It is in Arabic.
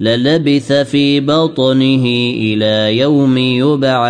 للبث في بطنه إلى يوم يبعثون.